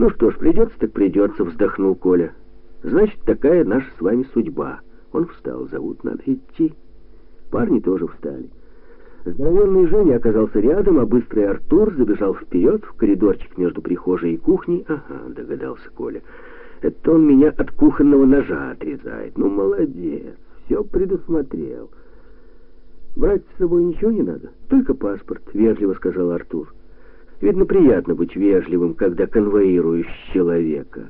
«Ну что ж, придется так придется», — вздохнул Коля. «Значит, такая наша с вами судьба». Он встал, зовут, надо идти. Парни тоже встали. Здоровенный Женя оказался рядом, а быстрый Артур забежал вперед в коридорчик между прихожей и кухней. Ага, догадался Коля. Это он меня от кухонного ножа отрезает. Ну, молодец, все предусмотрел. Брать с собой ничего не надо, только паспорт, вежливо сказал Артур. Видно, приятно быть вежливым, когда конвоируешь человека.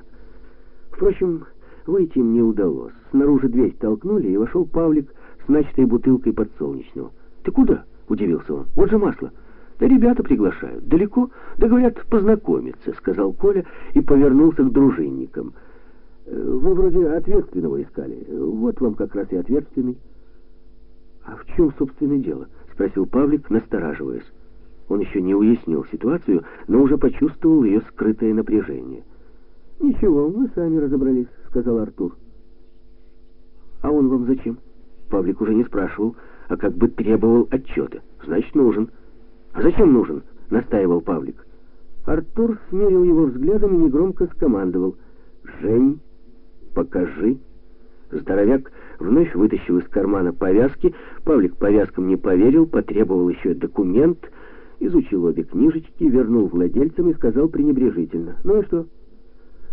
Впрочем, выйти им не удалось. Снаружи дверь толкнули, и вошел Павлик с начатой бутылкой подсолнечного. «Ты куда?» — удивился он. «Вот же масло». «Да ребята приглашают. Далеко? Да, говорят, познакомиться», — сказал Коля и повернулся к дружинникам. «Э, «Вы вроде ответственного искали. Вот вам как раз и ответственный». «А в чем, собственно, дело?» — спросил Павлик, настораживаясь. Он еще не уяснил ситуацию, но уже почувствовал ее скрытое напряжение. «Ничего, мы сами разобрались», — сказал Артур. «А он вам зачем?» Павлик уже не спрашивал, а как бы требовал отчета. «Значит, нужен». «А зачем нужен?» — настаивал Павлик. Артур смерил его взглядом и негромко скомандовал. «Жень, покажи». Здоровяк вновь вытащил из кармана повязки. Павлик повязкам не поверил, потребовал еще документ, изучил обе книжечки, вернул владельцам и сказал пренебрежительно. «Ну и что?»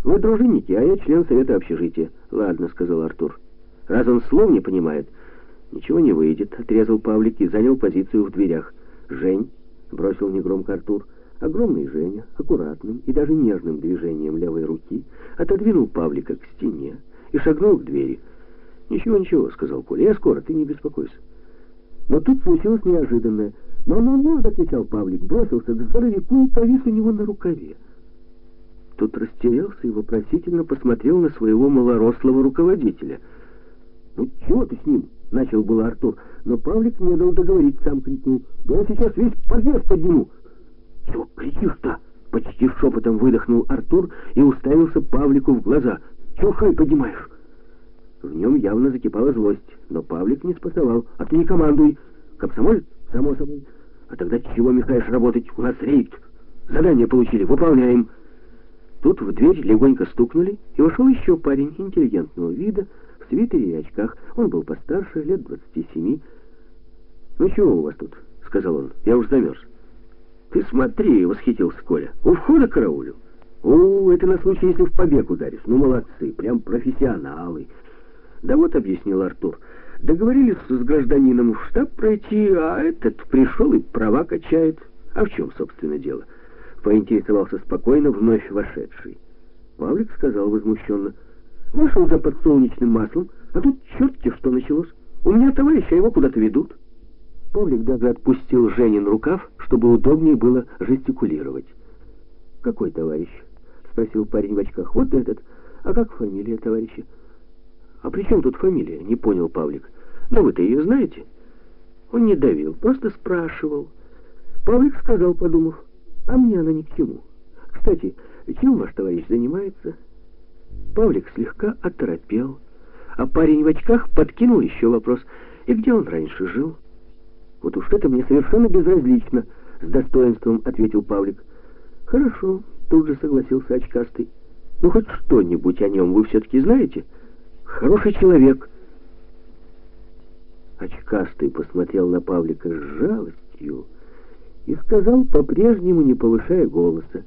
«Вы дружинники, а я член совета общежития». «Ладно», — сказал Артур. «Раз он слов не понимает, ничего не выйдет», — отрезал Павлик и занял позицию в дверях. «Жень», — бросил негромко Артур, огромный Женя, аккуратным и даже нежным движением левой руки, отодвинул Павлика к стене и шагнул к двери. «Ничего, ничего», — сказал Коля, — «я скоро, ты не беспокойся». Но тут случилось неожиданное. «Но, но, но!» — закричал Павлик, бросился к здоровяку и повис у него на рукаве. Тот растерялся и вопросительно посмотрел на своего малорослого руководителя. «Ну, чего ты с ним?» — начал было Артур, но Павлик не дал договорить, сам крикнул. «Да я сейчас весь подъезд подниму!» «Чего кричишь-то?» — почти шепотом выдохнул Артур и уставился Павлику в глаза. «Чего хай поднимаешь?» В нем явно закипала злость, но Павлик не спасовал. «А ты не командуй! Комсомолец? Само собой. А тогда чего мешаешь работать? У нас рейд. Задание получили, выполняем!» Тут в дверь легонько стукнули, и вошел еще парень интеллигентного вида, в свитере и очках. Он был постарше, лет двадцати семи. «Ну чего у вас тут?» — сказал он. «Я уж замерз». «Ты смотри!» — восхитился Коля. «У входа караулю». «О, это на случай, если в побег ударишь. Ну, молодцы, прям профессионалы». «Да вот», — объяснил Артур, — «договорились с гражданином в штаб пройти, а этот пришел и права качает. А в чем, собственно, дело?» поинтересовался спокойно вновь вошедший. Павлик сказал возмущенно. Вышел за подсолнечным маслом, а тут черт-те что началось. У меня товарища его куда-то ведут. Павлик даже отпустил Женин рукав, чтобы удобнее было жестикулировать. «Какой товарищ?» — спросил парень в очках. «Вот этот. А как фамилия товарища?» «А при чем тут фамилия?» — не понял Павлик. «Ну вы-то ее знаете?» Он не давил, просто спрашивал. Павлик сказал, подумав. А мне она ни к чему. Кстати, чем ваш товарищ занимается? Павлик слегка оторопел, а парень в очках подкинул еще вопрос. И где он раньше жил? Вот уж это мне совершенно безразлично, с достоинством ответил Павлик. Хорошо, тут же согласился очкастый. Ну, хоть что-нибудь о нем вы все-таки знаете? Хороший человек. Очкастый посмотрел на Павлика с жалостью, и сказал, по-прежнему не повышая голоса,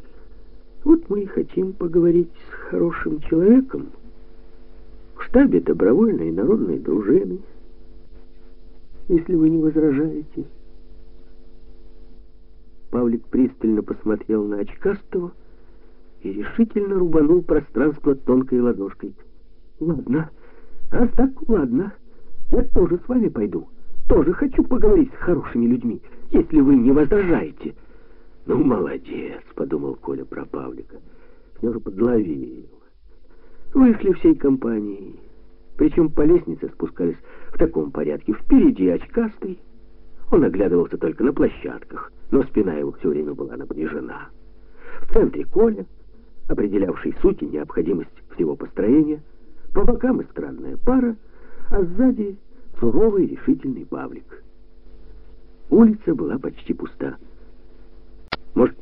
«Вот мы и хотим поговорить с хорошим человеком в штабе добровольной народной дружины, если вы не возражаете». Павлик пристально посмотрел на очкастого и решительно рубанул пространство тонкой ладошкой. «Ладно, раз так, ладно, я тоже с вами пойду» тоже хочу поговорить с хорошими людьми, если вы не возражаете». «Ну, молодец», — подумал Коля про Павлика. Все же подловил. Вышли всей компанией. Причем по лестнице спускались в таком порядке. Впереди очкастый. Он оглядывался только на площадках, но спина его все время была напряжена. В центре Коля, определявший суть и необходимость всего построения, по бокам странная пара, а сзади суровый решительный Павлик. Улица была почти пуста. Может,